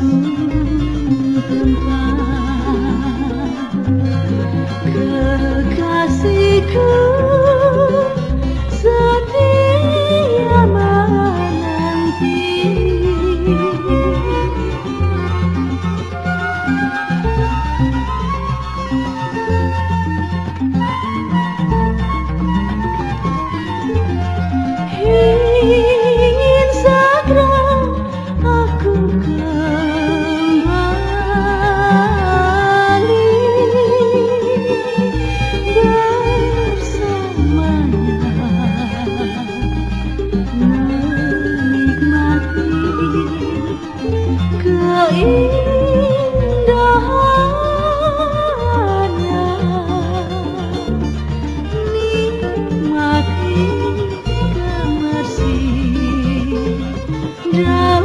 Thank 着。